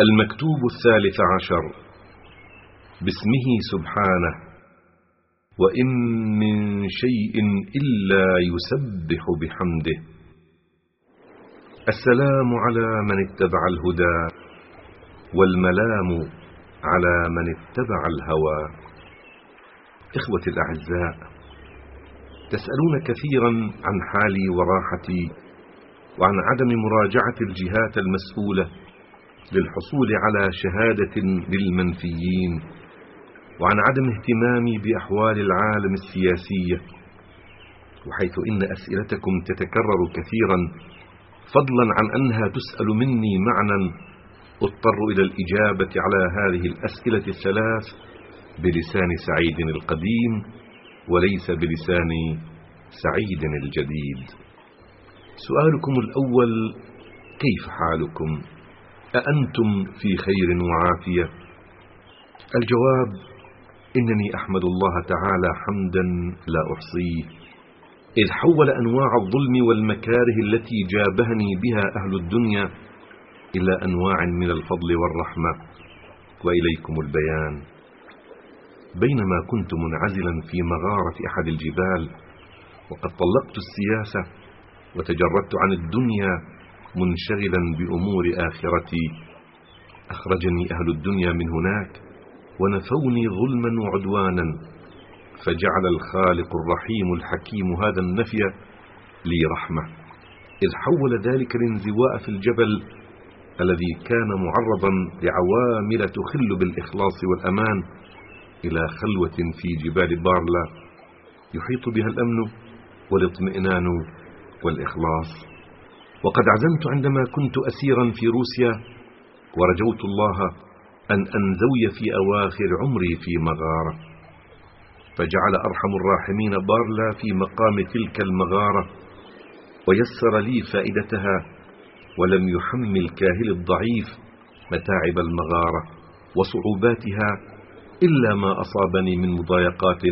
المكتوب الثالث عشر. باسمه سبحانه. وإن من شيء إلا يسبح بحمده. السلام على من اتبع الهدى والملام على من اتبع الهوى. إخوتي الأعزاء تسألون كثيرا عن حالي وراحتي وعن عدم مراجعة الجهات المسؤولة للحصول على شهادة للمنفيين وعن عدم اهتمامي بأحوال العالم السياسية وحيث إن أسئلتكم تتكرر كثيرا فضلا عن أنها تسأل مني معنى أضطر إلى الإجابة على هذه الأسئلة الثلاث بلسان سعيد القديم وليس بلسان سعيد الجديد. سؤالكم الأول كيف حالكم؟ أأنتم في خير وعافية؟ الجواب إنني أحمد الله تعالى حمدا لا أحصيه. إذ حول أنواع الظلم والمكاره التي جابهني بها أهل الدنيا إلى أنواع من الفضل والرحمة. وإليكم البيان. بينما كنت منعزلا في مغارة أحد الجبال وقد طلقت السياسة وتجردت عن الدنيا منشغلا بأمور آخرتي. أخرجني أهل الدنيا من هناك ونفوني ظلما وعدوانا. فجعل الخالق الرحيم الحكيم هذا النفي لي رحمة. إذ حول ذلك الانزواء في الجبل الذي كان معرضا لعوامل تخل بالإخلاص والأمان إلى خلوة في جبال بارلا. يحيط بها الأمن والاطمئنان والإخلاص. وقد عزمت عندما كنت أسيرا في روسيا ورجوت الله أن أنزوي في أواخر عمري في مغارة. فجعل أرحم الراحمين بارلا في مقام تلك المغارة ويسر لي فائدتها ولم يحمل كاهل الضعيف متاعب المغارة وصعوباتها إلا ما أصابني من مضايقات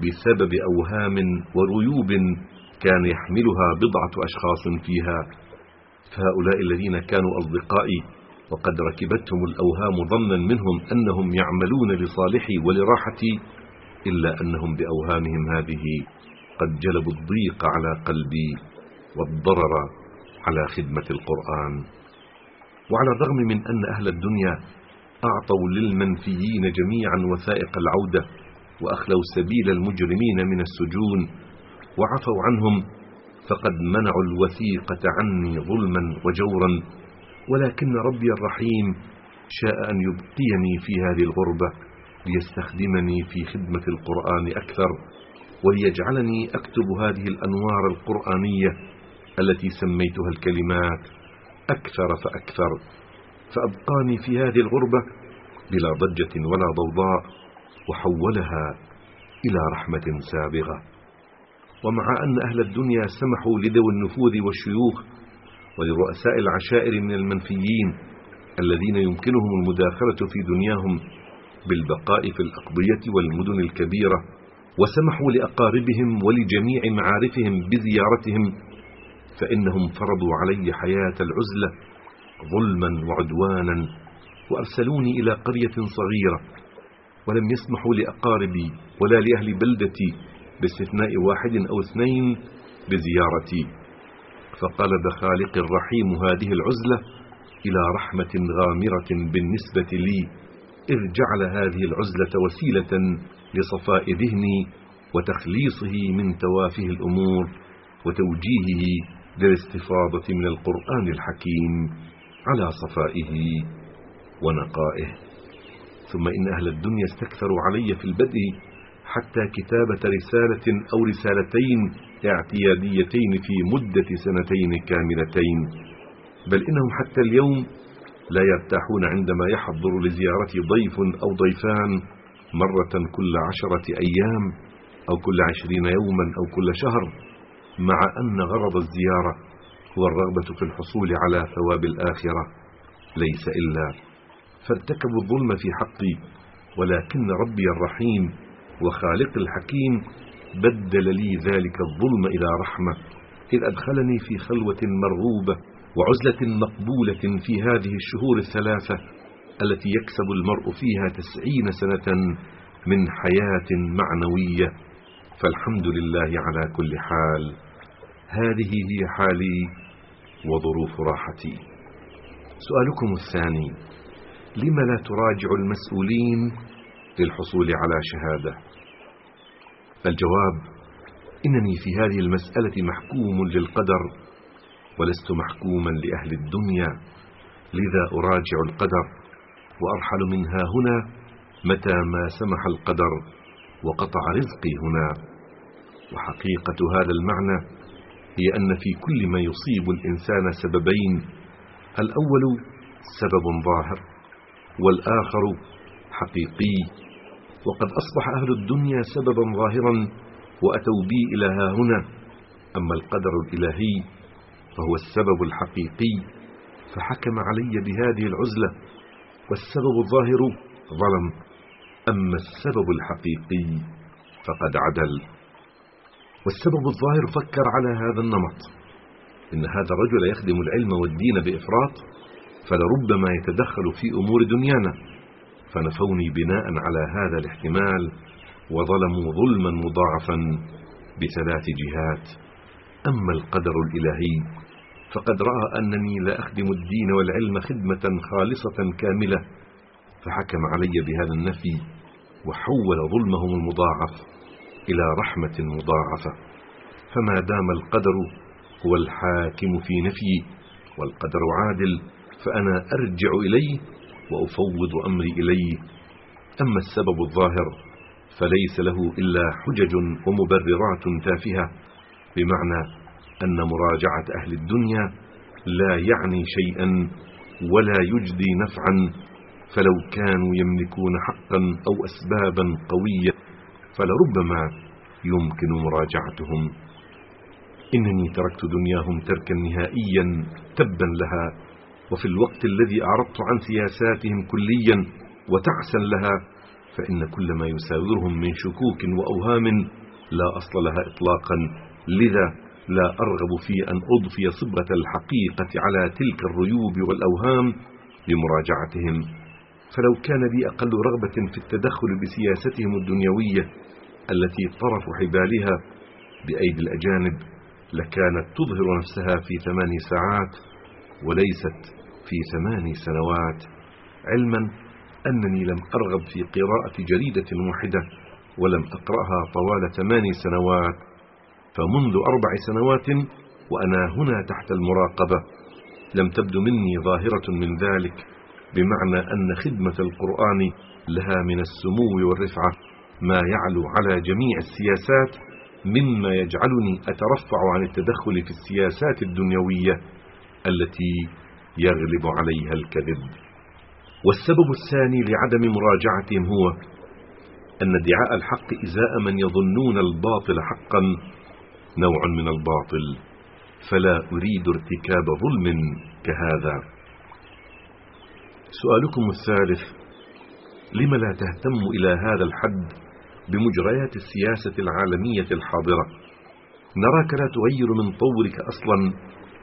بسبب أوهام وريوب كان يحملها بضعة أشخاص فيها. فهؤلاء الذين كانوا أصدقائي وقد ركبتهم الأوهام ظنا منهم أنهم يعملون لصالحي ولراحتي إلا أنهم بأوهامهم هذه. قد جلبوا الضيق على قلبي والضرر على خدمة القرآن. وعلى الرغم من أن أهل الدنيا أعطوا للمنفيين جميعا وثائق العودة وأخلوا سبيل المجرمين من السجون وعفوا عنهم فقد منعوا الوثيقة عني ظلما وجورا ولكن ربي الرحيم شاء أن يبقيني في هذه الغربة ليستخدمني في خدمة القرآن أكثر وليجعلني أكتب هذه الأنوار القرآنية التي سميتها الكلمات أكثر فأكثر فأبقاني في هذه الغربة بلا ضجة ولا ضوضاء وحولها إلى رحمة سابغة. ومع أن أهل الدنيا سمحوا لذوي النفوذ والشيوخ ولرؤساء العشائر من المنفيين الذين يمكنهم المداخلة في دنياهم بالبقاء في الأقضية والمدن الكبيرة وسمحوا لأقاربهم ولجميع معارفهم بزيارتهم فإنهم فرضوا علي حياة العزلة ظلما وعدوانا وأرسلوني إلى قرية صغيرة ولم يسمحوا لأقاربي ولا لأهل بلدتي باستثناء واحد أو اثنين بزيارتي فقلب خالق الرحيم هذه العزلة إلى رحمة غامرة بالنسبة لي إذ جعل هذه العزلة وسيلة لصفاء ذهني وتخليصه من توافه الأمور وتوجيهه للاستفاضة من القرآن الحكيم على صفائه ونقائه. ثم إن أهل الدنيا استكثروا علي في البدء حتى كتابة رسالة أو رسالتين اعتياديتين في مدة سنتين كاملتين. بل إنهم حتى اليوم لا يرتاحون عندما يحضر لزيارتي ضيف أو ضيفان مرة كل عشرة أيام أو كل عشرين يوما أو كل شهر مع أن غرض الزيارة هو الرغبة في الحصول على ثواب الآخرة ليس إلا فارتكبوا الظلم في حقي ولكن ربي الرحيم وخالق الحكيم بدل لي ذلك الظلم إلى رحمة إذ أدخلني في خلوة مرغوبة وعزلة مقبولة في هذه الشهور الثلاثة التي يكسب المرء فيها تسعين سنة من حياة معنوية. فالحمد لله على كل حال. هذه هي حالي وظروف راحتي. سؤالكم الثاني لم لا تراجع المسؤولين للحصول على شهادة. الجواب إنني في هذه المسألة محكوم للقدر ولست محكوما لأهل الدنيا لذا أراجع القدر وأرحل منها هنا متى ما سمح القدر وقطع رزقي هنا. وحقيقة هذا المعنى هي أن في كل ما يصيب الإنسان سببين الأول سبب ظاهر والآخر حقيقي. وقد أصبح أهل الدنيا سببا ظاهرا وأتوا بي إلى ها هنا. أما القدر الإلهي فهو السبب الحقيقي فحكم علي بهذه العزلة. والسبب الظاهر ظلم أما السبب الحقيقي فقد عدل. والسبب الظاهر فكر على هذا النمط. إن هذا الرجل يخدم العلم والدين بإفراط فلربما يتدخل في أمور دنيانا. فنفوني بناء على هذا الاحتمال وظلموا ظلما مضاعفا بثلاث جهات. أما القدر الإلهي فقد رأى أنني لا أخدم الدين والعلم خدمة خالصة كاملة فحكم علي بهذا النفي وحول ظلمهم المضاعف إلى رحمة مضاعفة. فما دام القدر هو الحاكم في نفيي والقدر عادل فأنا أرجع إليه وأفوض أمري إليه. أما السبب الظاهر فليس له إلا حجج ومبررات تافهة بمعنى أن مراجعة أهل الدنيا لا يعني شيئا ولا يجدي نفعا فلو كانوا يملكون حقا أو أسبابا قوية فلربما يمكن مراجعتهم. إنني تركت دنياهم تركا نهائيا تبا لها وفي الوقت الذي أعرضت عن سياساتهم كليا وتعسا لها فإن كل ما يساورهم من شكوك وأوهام لا أصل لها إطلاقا. لذا لا أرغب في أن أضفي صبغة الحقيقة على تلك الريوب والأوهام لمراجعتهم. فلو كان لي أقل رغبة في التدخل بسياستهم الدنيوية التي طرف حبالها بأيدي الأجانب لكانت تظهر نفسها في ثمان ساعات وليست في ثمان سنوات علما أنني لم أرغب في قراءة جريدة واحدة ولم أقرأها طوال ثمان سنوات فمنذ أربع سنوات وأنا هنا تحت المراقبة. لم تبد مني ظاهرة من ذلك بمعنى أن خدمة القرآن لها من السمو والرفعة ما يعلو على جميع السياسات مما يجعلني أترفع عن التدخل في السياسات الدنيوية التي يغلب عليها الكذب. والسبب الثاني لعدم مراجعتهم هو أن ادعاء الحق إزاء من يظنون الباطل حقا نوع من الباطل. فلا أريد ارتكاب ظلم كهذا. سؤالكم الثالث لم لا تهتم إلى هذا الحد بمجريات السياسة العالمية الحاضرة؟ نراك لا تغير من طورك أصلا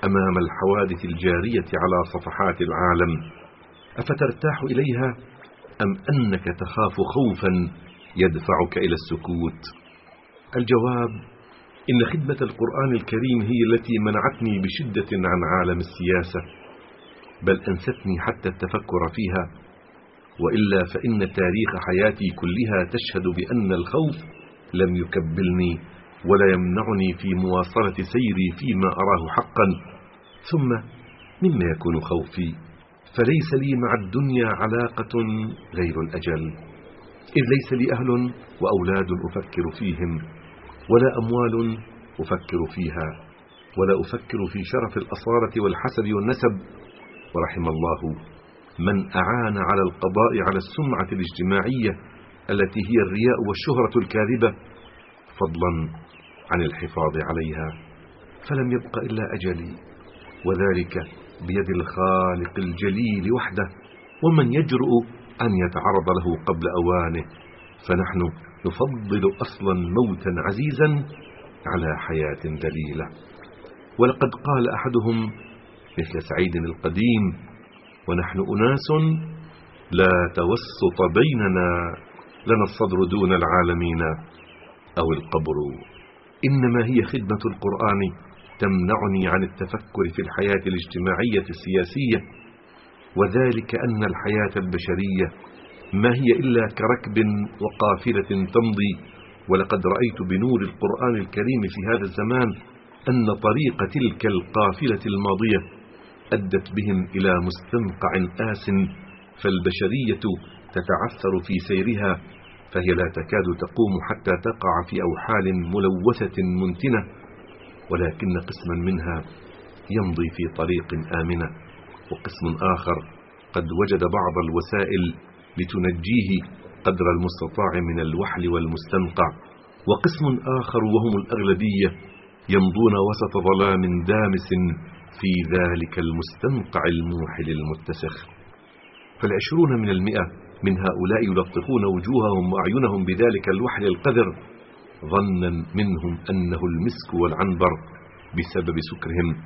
أمام الحوادث الجارية على صفحات العالم. أفترتاح إليها أم أنك تخاف خوفا يدفعك إلى السكوت؟ الجواب إن خدمة القرآن الكريم هي التي منعتني بشدة عن عالم السياسة بل أنستني حتى التفكر فيها. وإلا فإن تاريخ حياتي كلها تشهد بأن الخوف لم يكبلني ولا يمنعني في مواصلة سيري فيما أراه حقا. ثم مما يكون خوفي فليس لي مع الدنيا علاقة غير الأجل. إذ ليس لي أهل وأولاد أفكر فيهم ولا أموال أفكر فيها ولا أفكر في شرف الأصالة والحسب والنسب. ورحم الله من أعان على القضاء على السمعة الاجتماعية التي هي الرياء والشهرة الكاذبة فضلا عن الحفاظ عليها. فلم يبق إلا أجلي. وذلك بيد الخالق الجليل وحده. ومن يجرؤ أن يتعرض له قبل أوانه فنحن نفضل أصلا موتا عزيزا على حياة ذليلة. ولقد قال أحدهم مثل سعيد القديم ونحن أناس لا توسط بيننا لنا الصدر دون العالمين أو القبر. إنما هي خدمة القرآن تمنعني عن التفكر في الحياة الاجتماعية السياسية وذلك أن الحياة البشرية ما هي إلا كركب وقافلة تمضي. ولقد رأيت بنور القرآن الكريم في هذا الزمان أن طريق تلك القافلة الماضية أدت بهم إلى مستنقع آس فالبشرية تتعثر في سيرها فهي لا تكاد تقوم حتى تقع في أوحال ملوثة منتنة. ولكن قسما منها يمضي في طريق آمنة وقسم آخر قد وجد بعض الوسائل لتنجيه قدر المستطاع من الوحل والمستنقع. وقسم آخر وهم الأغلبية يمضون وسط ظلام دامس في ذلك المستنقع الموحل المتسخ. فالعشرون من المئة من هؤلاء يلطخون وجوههم وأعينهم بذلك الوحل القذر ظنا منهم أنه المسك والعنبر بسبب سكرهم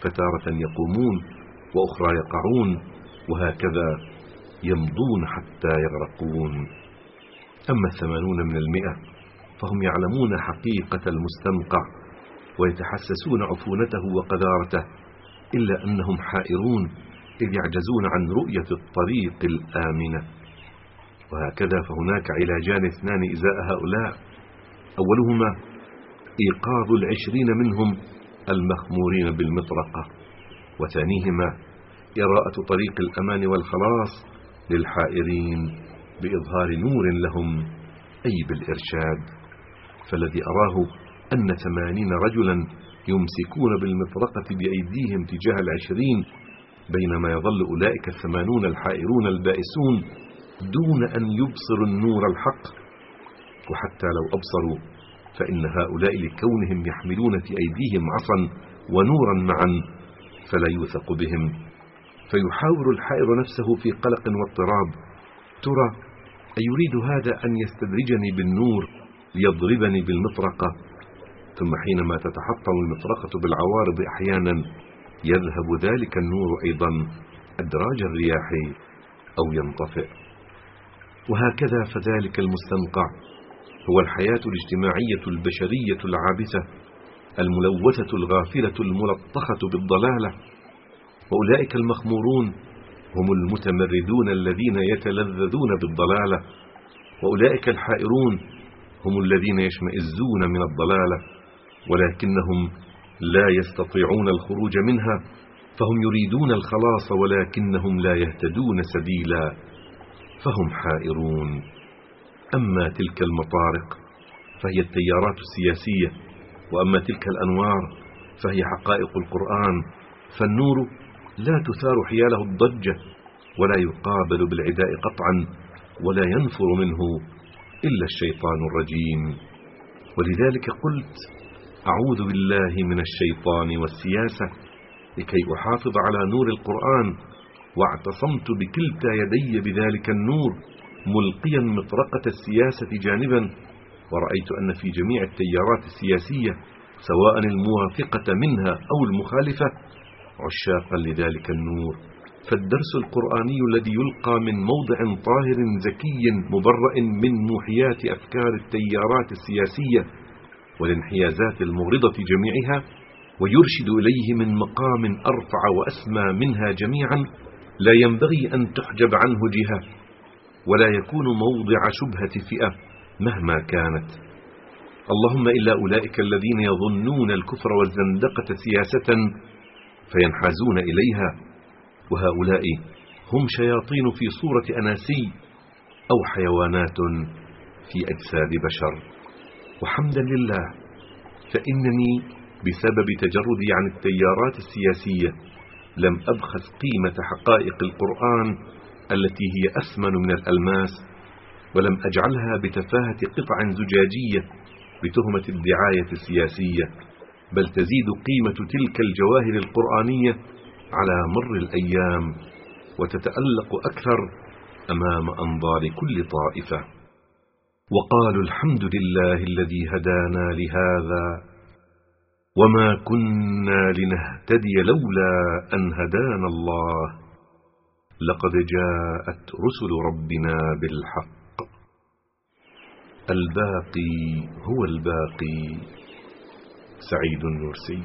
فتارة يقومون وأخرى يقعون وهكذا يمضون حتى يغرقون. أما الثمانون من المئة فهم يعلمون حقيقة المستنقع ويتحسسون عفونته وقذارته إلا أنهم حائرون إذ يعجزون عن رؤية الطريق الآمنة. وهكذا فهناك علاجان اثنان إزاء هؤلاء أولهما إيقاظ العشرين منهم المخمورين بالمطرقة وثانيهما إراءة طريق الأمان والخلاص للحائرين بإظهار نور لهم أي بالإرشاد فالذي أراه أن ثمانين رجلا يمسكون بالمطرقة بأيديهم تجاه العشرين بينما يظل أولئك الثمانون الحائرون البائسون دون أن يبصروا النور الحق وحتى لو أبصروا فإن هؤلاء لكونهم يحملون في أيديهم عصا ونورا معا فلا يوثق بهم. فيحاور الحائر نفسه في قلق واضطراب. ترى أيريد هذا أن يستدرجني بالنور ليضربني بالمطرقة؟ ثم حينما تتحطم المطرقة بالعوارض أحيانا يذهب ذلك النور أيضا أدراج الرياح أو ينطفئ. وهكذا فذلك المستنقع. هو الحياة الاجتماعية البشرية العابثة الملوثة الغافلة الملطخة بالضلالة. وأولئك المخمورون هم المتمردون الذين يتلذذون بالضلالة. وأولئك الحائرون هم الذين يشمئزون من الضلالة. ولكنهم لا يستطيعون الخروج منها فهم يريدون الخلاص ولكنهم لا يهتدون سبيلا فهم حائرون. أما تلك المطارق فهي التيارات السياسية وأما تلك الأنوار فهي حقائق القرآن فالنور لا تثار حياله الضجة ولا يقابل بالعداء قطعا ولا ينفر منه إلا الشيطان الرجيم. ولذلك قلت أعوذ بالله من الشيطان والسياسة لكي أحافظ على نور القرآن واعتصمت بكلتا يدي بذلك النور ملقيا مطرقة السياسة جانبا ورأيت أن في جميع التيارات السياسية سواء الموافقة منها أو المخالفة عشاقا لذلك النور. فالدرس القرآني الذي يلقى من موضع طاهر زكي مبرأ من موحيات أفكار التيارات السياسية والانحيازات المغرضة جميعها ويرشد إليه من مقام أرفع وأسمى منها جميعا لا ينبغي أن تحجب عنه جهة. ولا يكون موضع شبهة فئة مهما كانت. اللهم إلا أولئك الذين يظنون الكفر والزندقة سياسة فينحازون إليها وهؤلاء هم شياطين في صورة أناسي أو حيوانات في أجساد بشر. وحمدا لله فإنني بسبب تجردي عن التيارات السياسية لم أبخس قيمة حقائق القرآن التي هي أثمن من الألماس ولم أجعلها بتفاهة قطع زجاجية بتهمة الدعاية السياسية بل تزيد قيمة تلك الجواهر القرآنية على مر الأيام وتتألق أكثر أمام أنظار كل طائفة. وقالوا الحمد لله الذي هدانا لهذا وما كنا لنهتدي لولا أن هدانا الله. لقد جاءت رسل ربنا بالحق. الباقي هو الباقي. سعيد النورسي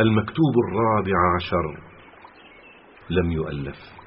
المكتوب الرابع عشر. لم يؤلف.